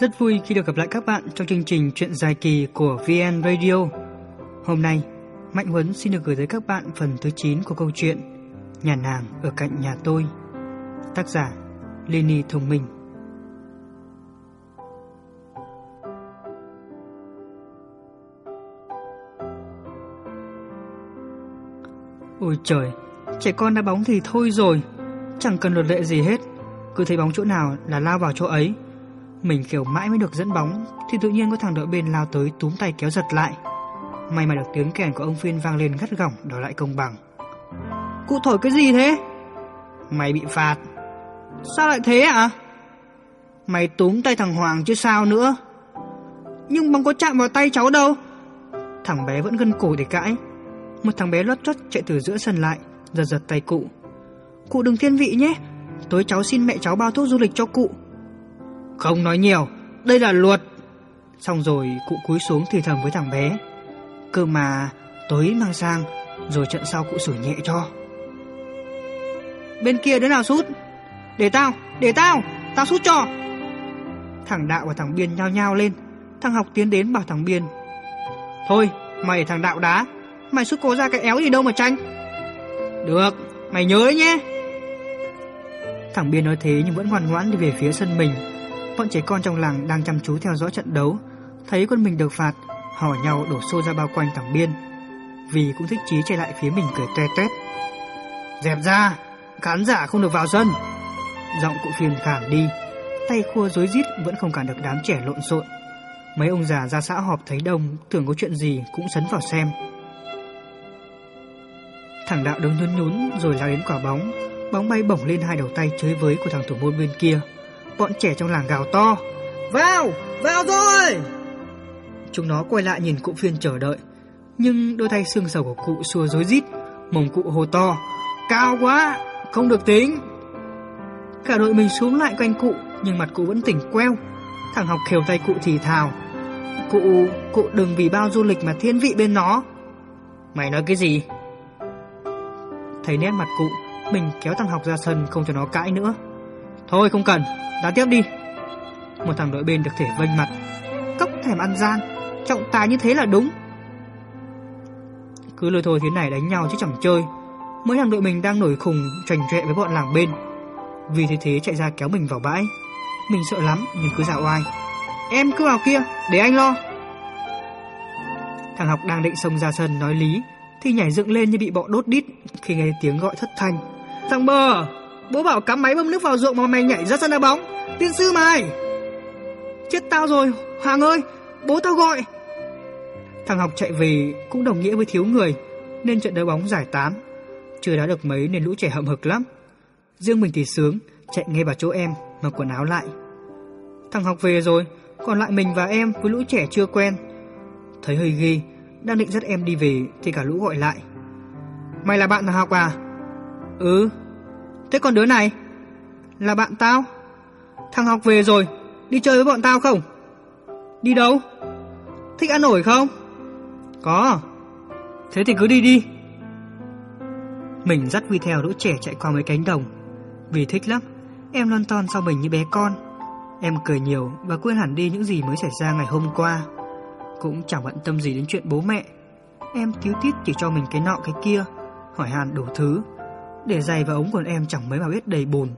Rất vui khi được gặp lại các bạn trong chương trình Chuyện dài kỳ của VN Radio. Hôm nay, Mạnh Huấn xin được gửi tới các bạn phần thứ 9 của câu chuyện Nhà nàng ở cạnh nhà tôi. Tác giả Lenny Thông Minh. Ôi trời, trẻ con đá bóng thì thôi rồi, chẳng cần luật lệ gì hết, cứ thấy bóng chỗ nào là lao vào chỗ ấy. Mình kiểu mãi mới được dẫn bóng, Thì tự nhiên có thằng đội bên lao tới túm tay kéo giật lại. May mà được tiếng kèn của ông Phiên vang lên gắt gỏng đòi lại công bằng. Cụ thổi cái gì thế? Mày bị phạt. Sao lại thế ạ? À? Mày túm tay thằng Hoàng chứ sao nữa? Nhưng bóng có chạm vào tay cháu đâu. Thằng bé vẫn gân cổ để cãi. Một thằng bé lót chót chạy từ giữa sân lại, Giật giật tay cụ. Cụ đừng thiên vị nhé. Tối cháu xin mẹ cháu bao thuốc du lịch cho cụ không nói nhiều, đây là luật. Xong rồi cụ cúi xuống thì thầm với thằng bé. Cơ mà tối mang sang, rồi trận sau cụ xử nhẹ cho. Bên kia đứa nào sút? Để tao, để tao, tao sút cho. Thằng Đạo và thằng Biên nhao nhao lên. Thằng học tiến đến bảo thằng Biên. Thôi, mày thằng Đạo đá, mày sút cố ra cái éo gì đâu mà tranh. Được, mày nhớ đấy nhé. Thằng Biên nói thế nhưng vẫn ngoan ngoãn đi về phía sân mình Bọn trẻ con trong làng đang chăm chú theo dõi trận đấu, thấy quân mình được phạt, hò nhau đổ xô ra bao quanh thẳng biên. Vì cũng thích chí chạy lại phía mình cười toe tét. Dẹp ra, khán giả không được vào sân. Giọng cụ phiền khản đi, tay khua rối rít vẫn không cản được đám trẻ lộn xộn. Mấy ông già ra xã họp thấy đông, tưởng có chuyện gì cũng sấn vào xem. Thằng đạo đứng nhún nhún rồi lao đến quả bóng, bóng bay bổng lên hai đầu tay chơi với của thằng thủ môn bên kia. Bọn trẻ trong làng gào to. Vào, vào rồi! Chúng nó quay lại nhìn cụ phiên chờ đợi. Nhưng đôi tay xương sầu của cụ xua rối rít Mồm cụ hô to. Cao quá, không được tính. Cả đội mình xuống lại quanh cụ Nhưng mặt cụ vẫn tỉnh queo. Thằng học khều tay cụ thì thào. Cụ, cụ đừng vì bao du lịch mà thiên vị bên nó. Mày nói cái gì? Thấy nét mặt cụ Mình kéo thằng học ra sân không cho nó cãi nữa. Thôi, không cần. Đá tiếp đi. Một thằng đội bên được thể vênh mặt. Cốc thèm ăn gian. Trọng tài như thế là đúng. Cứ lôi thôi thế này đánh nhau chứ chẳng chơi. Mấy thằng đội mình đang nổi khùng Trành trệ với bọn làng bên. Vì thế thế chạy ra kéo mình vào bãi. Mình sợ lắm, nhưng cứ dạo oai Em cứ vào kia, để anh lo. Thằng học đang định xông ra sân nói lý, Thì nhảy dựng lên như bị bọ đốt đít, Khi nghe tiếng gọi thất thanh. Thằng bờ Bố bảo cắm máy bơm nước vào ruộng mà mày nhảy ra sân đá bóng. Tiên sư mày! Chết tao rồi, Hoàng ơi, Bố tao gọi. Thằng học chạy về cũng đồng nghĩa với thiếu người, Nên trận đá bóng giải tán. Chưa đá được mấy nên lũ trẻ hậm hực lắm. Riêng mình thì sướng, Chạy ngay vào chỗ em Mặc quần áo lại. Thằng học về rồi, Còn lại mình và em với lũ trẻ chưa quen. Thấy hơi ghi Đang định dắt em đi về Thì cả lũ gọi lại. Mày là bạn thằng học à? Ừ. Thế còn đứa này? Là bạn tao. Thằng học về rồi, đi chơi với bọn tao không? Đi đâu? Thích ăn ổi không? Có. Thế thì cứ đi đi. Mình dắt Vi theo lũ trẻ chạy qua mấy cánh đồng. Vì thích lắm, em lon ton sau mình như bé con. Em cười nhiều và quên hẳn đi những gì mới xảy ra ngày hôm qua. Cũng chẳng bận tâm gì đến chuyện bố mẹ. Em thiếu tít chỉ cho mình cái nọ cái kia, hỏi han đủ thứ. Để giày và ống quần em chẳng mấy mà biết đầy bùn.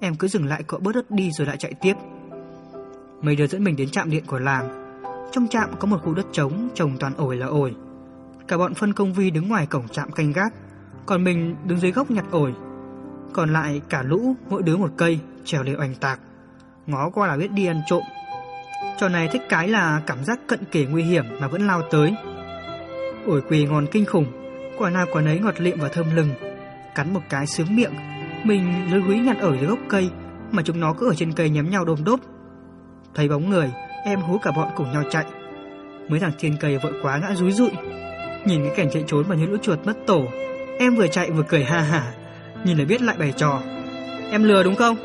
Em cứ dừng lại cọ bớt đất đi rồi lại chạy tiếp. Mấy đứa dẫn mình đến trạm điện của làng. Trong trạm có một khu đất trống, Trồng toàn ổi là ổi. Cả bọn phân công vi đứng ngoài cổng trạm canh gác, Còn mình đứng dưới gốc nhặt ổi. Còn lại cả lũ, Mỗi đứa một cây, Trèo lên oanh tạc. Ngó qua là biết đi ăn trộm. Trò này thích cái là cảm giác cận kề nguy hiểm Mà vẫn lao tới. Ổi quỳ ngon kinh khủng, Quả nào quả nấy ngọt lịm và thơm lừng. Cắn một cái sướng miệng. Mình lưới húy nhặt ở dưới gốc cây, Mà chúng nó cứ ở trên cây nhắm nhau đôm đốp. Thấy bóng người, Em hú cả bọn cùng nhau chạy. Mấy thằng trên cây vội quá ngã rúi rụi. Nhìn cái cảnh chạy trốn mà như lũ chuột mất tổ, Em vừa chạy vừa cười ha hả, Nhìn là biết lại bày trò. Em lừa đúng không?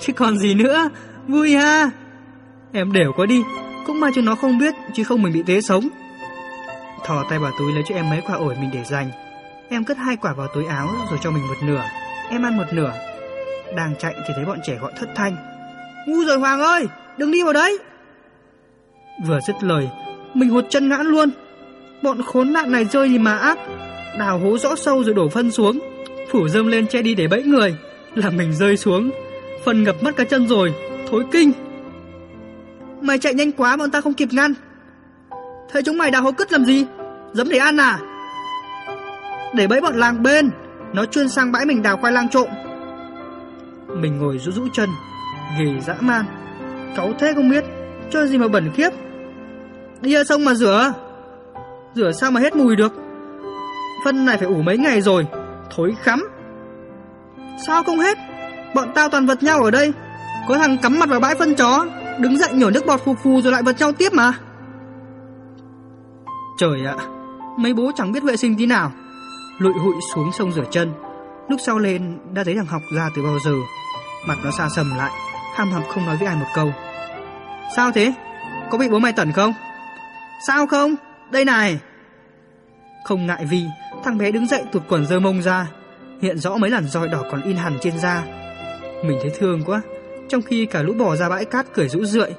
Chứ còn gì nữa, Vui ha. Em đều có đi, Cũng mà chúng nó không biết, Chứ không mình bị thế sống. Thò tay vào túi lấy cho em mấy quả ổi mình để dành. Em cất hai quả vào túi áo rồi cho mình một nửa Em ăn một nửa Đang chạy thì thấy bọn trẻ gọi thất thanh Ngu rồi Hoàng ơi Đừng đi vào đấy Vừa dứt lời, mình hụt chân ngã luôn. Bọn khốn nạn này rơi gì mà ác, đào hố rõ sâu rồi đổ phân xuống, phủ dơm lên che đi để bẫy người, làm mình rơi xuống, phần ngập mất cả chân rồi, thối kinh. Mày chạy nhanh quá bọn ta không kịp ngăn. Thế chúng mày đào hố cứt làm gì? Dấm để ăn à? Để bẫy bọn làng bên, nó chuyên sang bãi mình đào khoai lang trộm. Mình ngồi rũ rũ chân, ghề dã man. Cáu thế không biết, chơi gì mà bẩn khiếp. Đi ra sông mà rửa. Rửa sao mà hết mùi được? Phân này phải ủ mấy ngày rồi, thối khắm. Sao không hết? Bọn tao toàn vật nhau ở đây. Có thằng cắm mặt vào bãi phân chó, đứng dậy nhổ nước bọt phù phù rồi lại vật nhau tiếp mà. Trời ạ, mấy bố chẳng biết vệ sinh tí nào. Lụi hụi xuống sông rửa chân. Lúc sau lên đã thấy thằng học ra từ bao giờ. Mặt nó xa sầm lại, ham hầm không nói với ai một câu. Sao thế? Có bị bố mày tẩn không? Sao không? Đây này. Không ngại vì thằng bé đứng dậy tụt quần dơ mông ra, hiện rõ mấy làn roi đỏ còn in hẳn trên da. Mình thấy thương quá, trong khi cả lũ bò ra bãi cát cười rũ rượi.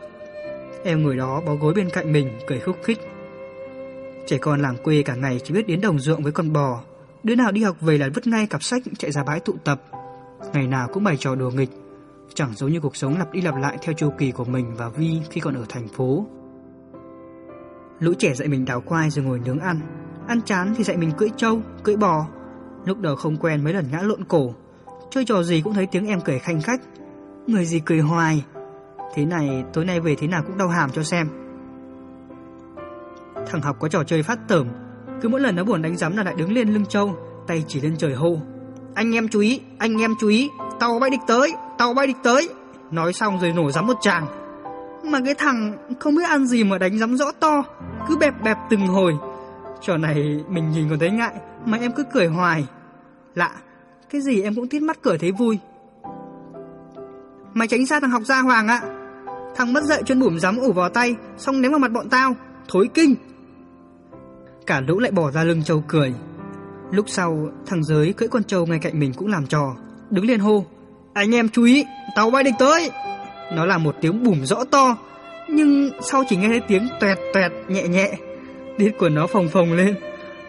Em người đó bó gối bên cạnh mình cười khúc khích. Trẻ con làng quê cả ngày chỉ biết đến đồng ruộng với con bò, đứa nào đi học về là vứt ngay cặp sách chạy ra bãi tụ tập. Ngày nào cũng bày trò đùa nghịch, chẳng giống như cuộc sống lặp đi lặp lại theo chu kỳ của mình và Vi khi còn ở thành phố. Lũ trẻ dạy mình đào khoai rồi ngồi nướng ăn, ăn chán thì dạy mình cưỡi trâu, cưỡi bò. Lúc đầu không quen mấy lần ngã lộn cổ, chơi trò gì cũng thấy tiếng em cười khanh khách. Người gì cười hoài. Thế này tối nay về thế nào cũng đau hàm cho xem. Thằng học có trò chơi phát tởm, cứ mỗi lần nó buồn đánh giấm là lại đứng lên lưng trâu, tay chỉ lên trời hô. Anh em chú ý, anh em chú ý, tàu bay địch tới, tàu bay địch tới. Nói xong rồi nổ giấm một tràng. Mà cái thằng không biết ăn gì mà đánh giấm rõ to, cứ bẹp bẹp từng hồi. Trò này mình nhìn còn thấy ngại, mà em cứ cười hoài. Lạ, cái gì em cũng tít mắt cười thấy vui. Mày tránh xa thằng học gia Hoàng ạ. Thằng mất dậy chuyên bủm giấm ủ vào tay, xong ném vào mặt bọn tao. Thối kinh. Cả lũ lại bỏ ra lưng châu cười. Lúc sau, thằng giới cưỡi con trâu ngay cạnh mình cũng làm trò, đứng lên hô. Anh em chú ý, tàu bay địch tới. Nó là một tiếng bùm rõ to, nhưng sau chỉ nghe thấy tiếng toẹt toẹt nhẹ nhẹ. Đít của nó phồng phồng lên.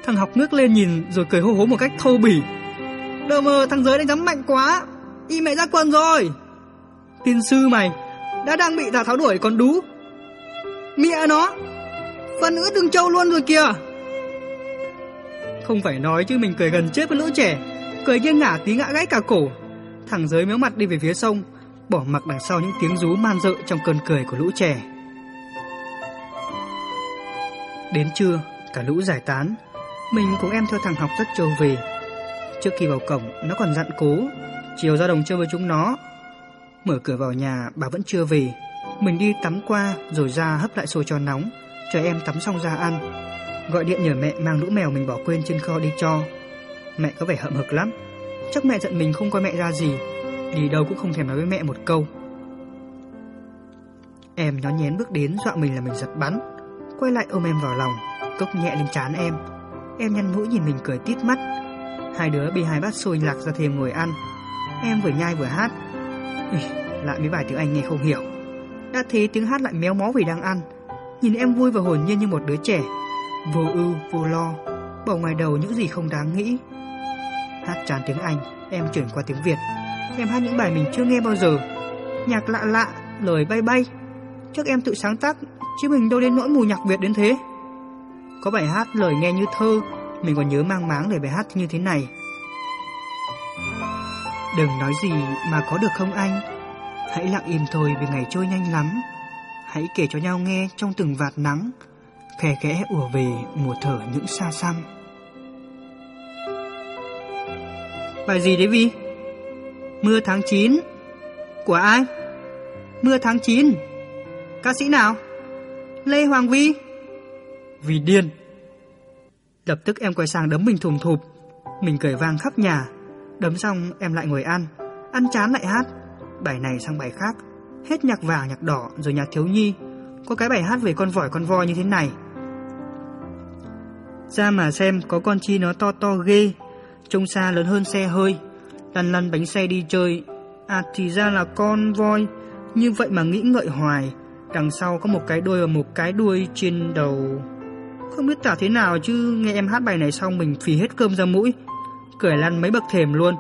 Thằng học nước lên nhìn rồi cười hô hố một cách thô bỉ. Đờ mờ thằng giới đánh giấm mạnh quá, y mẹ ra quần rồi. Tiên sư mày, đã đang bị thả tháo đuổi còn đú. Mẹ nó, phần nữ đừng châu luôn rồi kìa. Không phải nói chứ mình cười gần chết với lũ trẻ, cười nghiêng ngả tí ngã gãy cả cổ. Thằng giới méo mặt đi về phía sông, bỏ mặc đằng sau những tiếng rú man dợ trong cơn cười của lũ trẻ. Đến trưa, cả lũ giải tán, mình cùng em theo thằng học rất trâu về. Trước khi vào cổng, nó còn dặn cố, chiều ra đồng chơi với chúng nó. Mở cửa vào nhà, bà vẫn chưa về. Mình đi tắm qua rồi ra hấp lại xôi cho nóng, cho em tắm xong ra ăn. Gọi điện nhờ mẹ mang lũ mèo mình bỏ quên trên kho đi cho. Mẹ có vẻ hậm hực lắm. Chắc mẹ giận mình không coi mẹ ra gì, đi đâu cũng không thèm nói với mẹ một câu. Em nhó nhén bước đến dọa mình là mình giật bắn, quay lại ôm em vào lòng, cốc nhẹ lên chán em. Em nhăn mũi nhìn mình cười tít mắt. Hai đứa bị hai bát xôi lạc ra thêm ngồi ăn. Em vừa nhai vừa hát. Ê, lại mấy bài tiếng Anh nghe không hiểu. Đã thế tiếng hát lại méo mó vì đang ăn. Nhìn em vui và hồn nhiên như một đứa trẻ. Vô ưu, vô lo, bỏ ngoài đầu những gì không đáng nghĩ. Hát chán tiếng Anh, em chuyển qua tiếng Việt. Em hát những bài mình chưa nghe bao giờ. Nhạc lạ lạ, lời bay bay. Trước em tự sáng tác, chứ mình đâu đến nỗi mù nhạc Việt đến thế. Có bài hát lời nghe như thơ, mình còn nhớ mang máng để bài hát như thế này. Đừng nói gì mà có được không anh? Hãy lặng im thôi vì ngày trôi nhanh lắm. Hãy kể cho nhau nghe trong từng vạt nắng, khe khẽ ùa về mùa thở những xa xăm. Bài gì đấy Vi? Mưa tháng 9 Của ai? Mưa tháng 9 Ca sĩ nào? Lê Hoàng Vi. Vì điên. Lập tức em quay sang đấm mình thùm thụp. Mình cười vang khắp nhà. Đấm xong em lại ngồi ăn. Ăn chán lại hát. Bài này sang bài khác. Hết nhạc vàng, nhạc đỏ, rồi nhạc thiếu nhi. Có cái bài hát về con vỏi con voi như thế này. Ra mà xem có con chi nó to to ghê Trông xa lớn hơn xe hơi Lăn lăn bánh xe đi chơi À thì ra là con voi Như vậy mà nghĩ ngợi hoài Đằng sau có một cái đuôi và một cái đuôi trên đầu. Không biết tả thế nào chứ nghe em hát bài này xong mình phì hết cơm ra mũi. Cười lăn mấy bậc thềm luôn.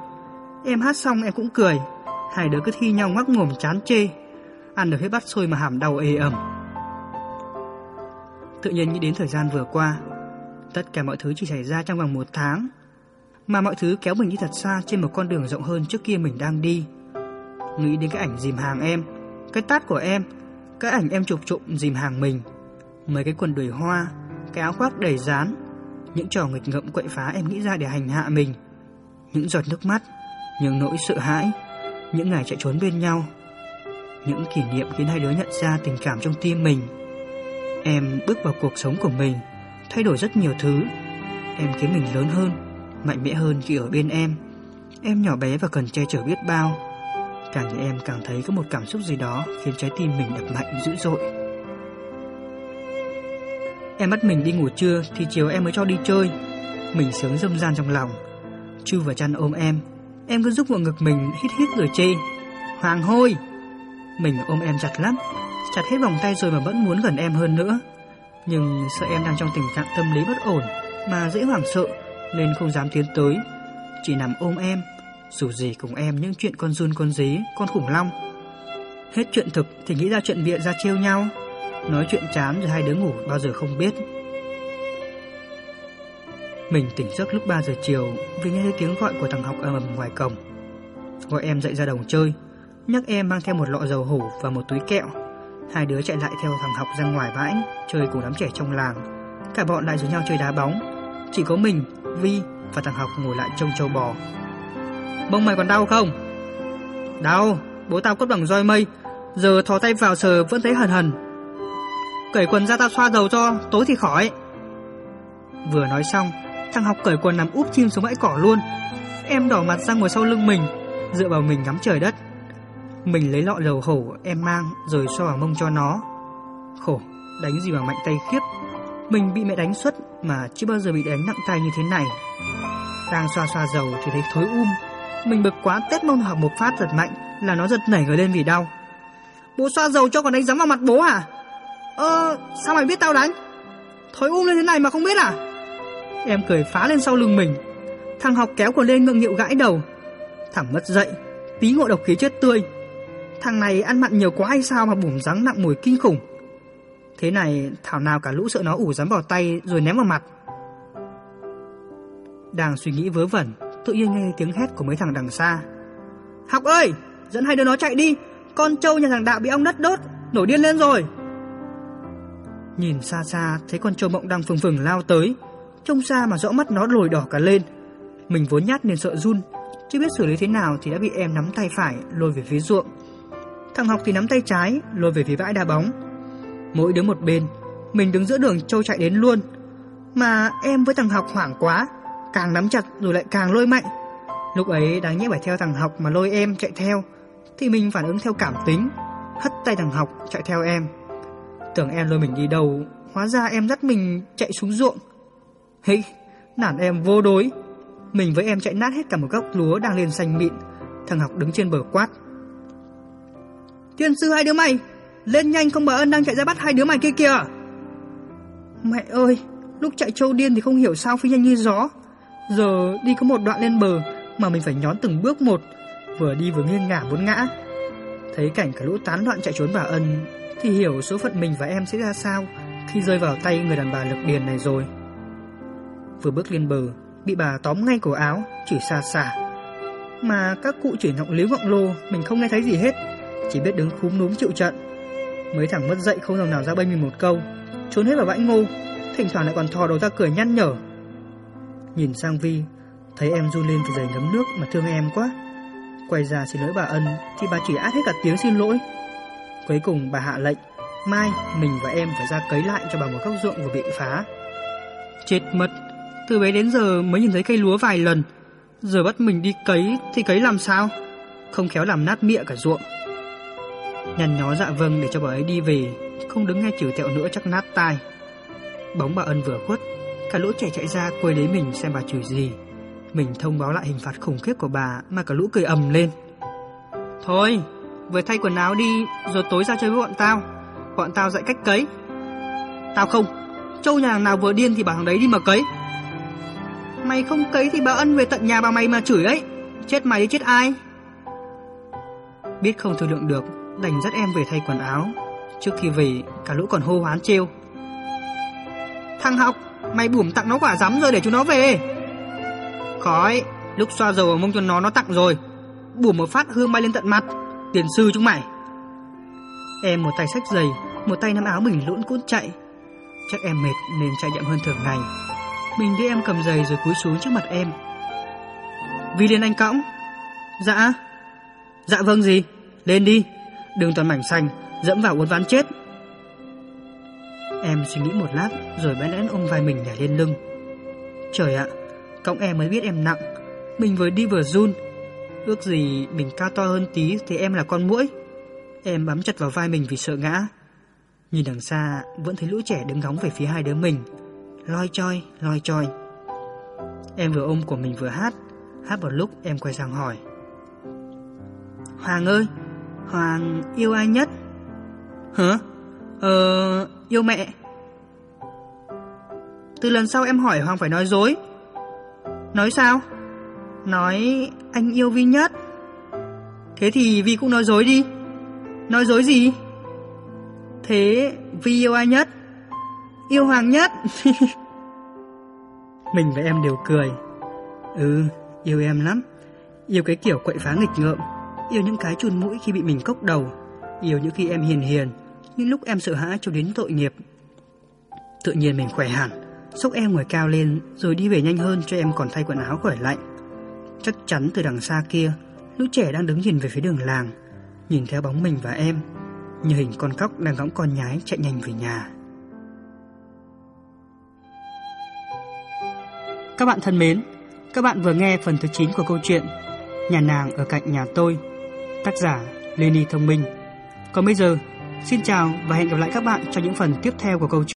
Em hát xong em cũng cười. Hai đứa cứ thi nhau ngoắc mồm chán chê. Ăn được hết bát xôi mà hàm đau ê ẩm. Tự nhiên nghĩ đến thời gian vừa qua. Tất cả mọi thứ chỉ xảy ra trong vòng một tháng. Mà mọi thứ kéo mình đi thật xa trên một con đường rộng hơn trước kia mình đang đi. Nghĩ đến cái ảnh dìm hàng em, cái tát của em, cái ảnh em chụp trộm dìm hàng mình, mấy cái quần đùi hoa, cái áo khoác đầy dán, những trò nghịch ngợm quậy phá em nghĩ ra để hành hạ mình, những giọt nước mắt, những nỗi sợ hãi, những ngày chạy trốn bên nhau, những kỷ niệm khiến hai đứa nhận ra tình cảm trong tim mình. Em bước vào cuộc sống của mình, thay đổi rất nhiều thứ. Em khiến mình lớn hơn, mạnh mẽ hơn khi ở bên em. Em nhỏ bé và cần che chở biết bao. Càng nhìn em càng thấy có một cảm xúc gì đó khiến trái tim mình đập mạnh dữ dội. Em bắt mình đi ngủ trưa thì chiều em mới cho đi chơi. Mình sướng dâm gian trong lòng. Chư và chăn ôm em. Em cứ giúp vào ngực mình hít hít rồi chê. Hoàng hôi! Mình ôm em chặt lắm. Chặt hết vòng tay rồi mà vẫn muốn gần em hơn nữa. Nhưng sợ em đang trong tình trạng tâm lý bất ổn mà dễ hoảng sợ nên không dám tiến tới. Chỉ nằm ôm em dù gì cùng em những chuyện con run con dế, con khủng long. Hết chuyện thực thì nghĩ ra chuyện bịa ra trêu nhau. Nói chuyện chán rồi hai đứa ngủ bao giờ không biết. Mình tỉnh giấc lúc 3 giờ chiều vì nghe thấy tiếng gọi của thằng học ầm ầm ngoài cổng. Gọi em dậy ra đồng chơi, nhắc em mang theo một lọ dầu hủ và một túi kẹo. Hai đứa chạy lại theo thằng học ra ngoài bãi, chơi cùng đám trẻ trong làng. Cả bọn lại rủ nhau chơi đá bóng. Chỉ có mình, Vi và thằng học ngồi lại trông châu bò. Bông mày còn đau không? Đau, bố tao cốt bằng roi mây, giờ thò tay vào sờ vẫn thấy hần hần. Cởi quần ra tao xoa dầu cho, tối thì khỏi. Vừa nói xong, thằng học cởi quần nằm úp chim xuống bãi cỏ luôn. Em đỏ mặt ra ngồi sau lưng mình, dựa vào mình ngắm trời đất. Mình lấy lọ dầu hổ em mang rồi xoa vào mông cho nó. Khổ, đánh gì mà mạnh tay khiếp. Mình bị mẹ đánh suốt mà chưa bao giờ bị đánh nặng tay như thế này. Đang xoa xoa dầu thì thấy thối um mình bực quá tét mông học một phát giật mạnh là nó giật nảy người lên vì đau. Bố xoa dầu cho còn đánh dám vào mặt bố à? Ơ, sao mày biết tao đánh? Thối um lên thế này mà không biết à? Em cười phá lên sau lưng mình. Thằng học kéo của lên ngượng nghịu gãi đầu. Thẳng mất dậy, tí ngộ độc khí chết tươi. Thằng này ăn mặn nhiều quá hay sao mà bùm rắn nặng mùi kinh khủng. Thế này thảo nào cả lũ sợ nó ủ rắn vào tay rồi ném vào mặt. Đang suy nghĩ vớ vẩn tự nhiên nghe tiếng hét của mấy thằng đằng xa. Học ơi, dẫn hai đứa nó chạy đi, con trâu nhà thằng Đạo bị ong đất đốt, nổi điên lên rồi. Nhìn xa xa thấy con trâu mộng đang phừng phừng lao tới, trông xa mà rõ mắt nó lồi đỏ cả lên. Mình vốn nhát nên sợ run, chưa biết xử lý thế nào thì đã bị em nắm tay phải lôi về phía ruộng. Thằng học thì nắm tay trái lôi về phía bãi đá bóng. Mỗi đứa một bên, mình đứng giữa đường trâu chạy đến luôn. Mà em với thằng học hoảng quá, càng nắm chặt rồi lại càng lôi mạnh. Lúc ấy đáng nhẽ phải theo thằng học mà lôi em chạy theo, thì mình phản ứng theo cảm tính, hất tay thằng học chạy theo em. Tưởng em lôi mình đi đâu, hóa ra em dắt mình chạy xuống ruộng. Hĩ, nản em vô đối. Mình với em chạy nát hết cả một góc lúa đang lên xanh mịn. Thằng học đứng trên bờ quát. Thiên sư hai đứa mày, lên nhanh không bà ơn đang chạy ra bắt hai đứa mày kia kìa. Mẹ ơi, lúc chạy trâu điên thì không hiểu sao phi nhanh như gió. Giờ đi có một đoạn lên bờ mà mình phải nhón từng bước một, vừa đi vừa nghiêng ngả muốn ngã. Thấy cảnh cả lũ tán loạn chạy trốn bà Ân thì hiểu số phận mình và em sẽ ra sao khi rơi vào tay người đàn bà lực điền này rồi. Vừa bước lên bờ, bị bà tóm ngay cổ áo, chỉ xa xa. Mà các cụ chửi ngọng liếu ngọng lô, mình không nghe thấy gì hết, chỉ biết đứng khúm núm chịu trận. Mấy thằng mất dậy không dòng nào ra bênh mình một câu, trốn hết vào bãi ngô, thỉnh thoảng lại còn thò đầu ra cười nhăn nhở. Nhìn sang Vi, thấy em run lên vì giày ngấm nước mà thương em quá. Quay ra xin lỗi bà Ân thì bà chỉ át hết cả tiếng xin lỗi. Cuối cùng bà hạ lệnh, mai mình và em phải ra cấy lại cho bà một góc ruộng vừa bị phá. Chết mất, từ bé đến giờ mới nhìn thấy cây lúa vài lần, giờ bắt mình đi cấy thì cấy làm sao? Không khéo làm nát mịa cả ruộng. Nhằn nhó dạ vâng để cho bà ấy đi về, không đứng nghe chửi tẹo nữa chắc nát tai. Bóng bà Ân vừa khuất Cả lũ trẻ chạy ra quay lấy mình xem bà chửi gì Mình thông báo lại hình phạt khủng khiếp của bà Mà cả lũ cười ầm lên Thôi Vừa thay quần áo đi Rồi tối ra chơi với bọn tao bọn tao dạy cách cấy. Tao không, châu nhà nào vừa điên thì bảo thằng đấy đi mà cấy. Mày không cấy thì bà ân về tận nhà bà mày mà chửi ấy. Chết mày đi chết ai? Biết không thương lượng được, đành dắt em về thay quần áo. Trước khi về, cả lũ còn hô hoán trêu. Thằng học, mày bủm tặng nó quả rắm rồi để chúng nó về. Khói, lúc xoa dầu ở mông cho nó nó tặng rồi. Bủm một phát hương bay lên tận mặt. Tiền sư chúng mày. Em một tay sách giày, một tay nắm áo mình lũn cút chạy. Chắc em mệt nên chạy chậm hơn thường ngày. Mình đưa em cầm giày rồi cúi xuống trước mặt em. Vi lên anh cõng. Dạ. Dạ vâng gì? Lên đi đường toàn mảnh xanh, dẫm vào uốn ván chết. Em suy nghĩ một lát rồi bẽn lẽn ôm vai mình nhảy lên lưng. Trời ạ, cõng em mới biết em nặng. Mình vừa đi vừa run. Ước gì mình cao to hơn tí thì em là con muỗi. Em bám chặt vào vai mình vì sợ ngã. Nhìn đằng xa vẫn thấy lũ trẻ đứng ngóng về phía hai đứa mình. Loi choi, loi choi. Em vừa ôm của mình vừa hát. Hát một lúc em quay sang hỏi. Hoàng ơi, Hoàng yêu ai nhất? Hả? Ờ, yêu mẹ. Từ lần sau em hỏi Hoàng phải nói dối. Nói sao? Nói anh yêu Vi nhất. Thế thì Vi cũng nói dối đi. Nói dối gì? Thế Vi yêu ai nhất? Yêu Hoàng nhất. Mình và em đều cười. Ừ, yêu em lắm. Yêu cái kiểu quậy phá nghịch ngợm. Yêu những cái chun mũi khi bị mình cốc đầu. Yêu những khi em hiền hiền. Những lúc em sợ hãi cho đến tội nghiệp. Tự nhiên mình khỏe hẳn. Xốc em ngồi cao lên rồi đi về nhanh hơn cho em còn thay quần áo khỏi lạnh. Chắc chắn từ đằng xa kia, lũ trẻ đang đứng nhìn về phía đường làng, nhìn theo bóng mình và em, như hình con cóc đang gõng con nhái chạy nhanh về nhà. Các bạn thân mến, các bạn vừa nghe phần thứ 9 của câu chuyện Nhà nàng ở cạnh nhà tôi, tác giả Lenny Thông Minh. Còn bây giờ, xin chào và hẹn gặp lại các bạn trong những phần tiếp theo của câu chuyện.